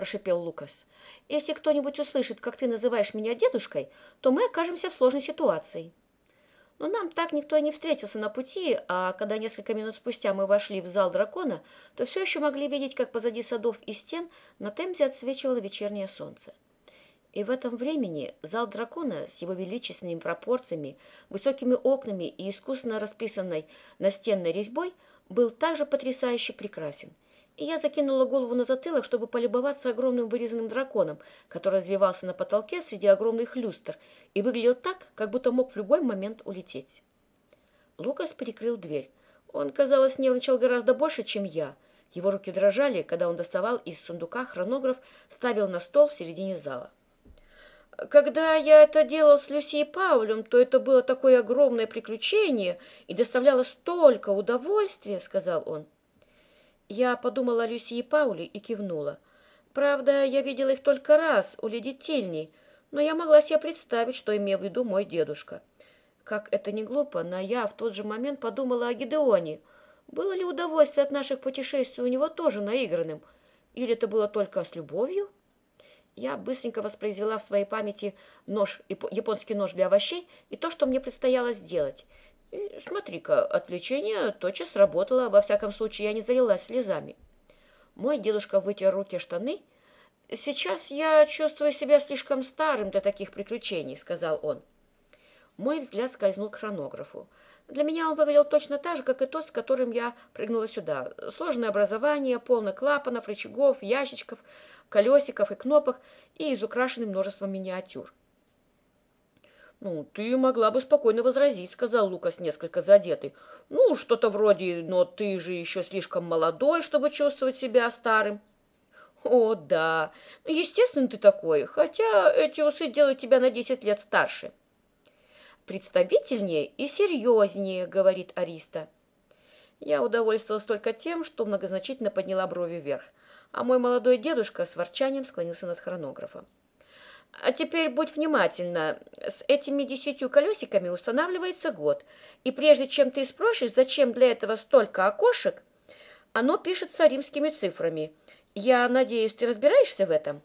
прошипел Лукас. «Если кто-нибудь услышит, как ты называешь меня дедушкой, то мы окажемся в сложной ситуации». Но нам так никто и не встретился на пути, а когда несколько минут спустя мы вошли в зал дракона, то все еще могли видеть, как позади садов и стен на Темзе отсвечивало вечернее солнце. И в этом времени зал дракона с его величественными пропорциями, высокими окнами и искусно расписанной настенной резьбой был также потрясающе прекрасен – я закинула голову на затылок, чтобы полюбоваться огромным вырезанным драконом, который развивался на потолке среди огромных люстр и выглядел так, как будто мог в любой момент улететь. Лукас перекрыл дверь. Он, казалось, нервничал гораздо больше, чем я. Его руки дрожали, когда он доставал из сундука хронограф, ставил на стол в середине зала. Когда я это делал с Люси и Паулем, то это было такое огромное приключение и доставляло столько удовольствия, — сказал он. Я подумала о Люси и Пауле и кивнула. Правда, я видела их только раз у леди Тельни, но я могла себе представить, что имел в виду мой дедушка. Как это не глупо, но я в тот же момент подумала о Гидеоне. Было ли удовольствие от наших путешествий у него тоже наигранным? Или это было только с любовью? Я быстренько воспроизвела в своей памяти нож, японский нож для овощей и то, что мне предстояло сделать – Смотри-ка, отвлечение тотчас сработало, во всяком случае я не залилась слезами. Мой дедушка вытер руки штаны. «Сейчас я чувствую себя слишком старым для таких приключений», — сказал он. Мой взгляд скользнул к хронографу. Для меня он выглядел точно так же, как и тот, с которым я прыгнула сюда. Сложное образование, полно клапанов, рычагов, ящичков, колесиков и кнопок и изукрашенный множеством миниатюр. «Ну, ты могла бы спокойно возразить», — сказал Лукас, несколько задетый. «Ну, что-то вроде, но ты же еще слишком молодой, чтобы чувствовать себя старым». «О, да, естественно, ты такой, хотя эти усы делают тебя на десять лет старше». «Представительнее и серьезнее», — говорит Ариста. Я удовольствовалась только тем, что многозначительно подняла брови вверх, а мой молодой дедушка с ворчанием склонился над хронографом. А теперь будь внимательна. С этими десятью колесиками устанавливается год. И прежде чем ты спросишь, зачем для этого столько окошек, оно пишется римскими цифрами. Я надеюсь, ты разбираешься в этом?»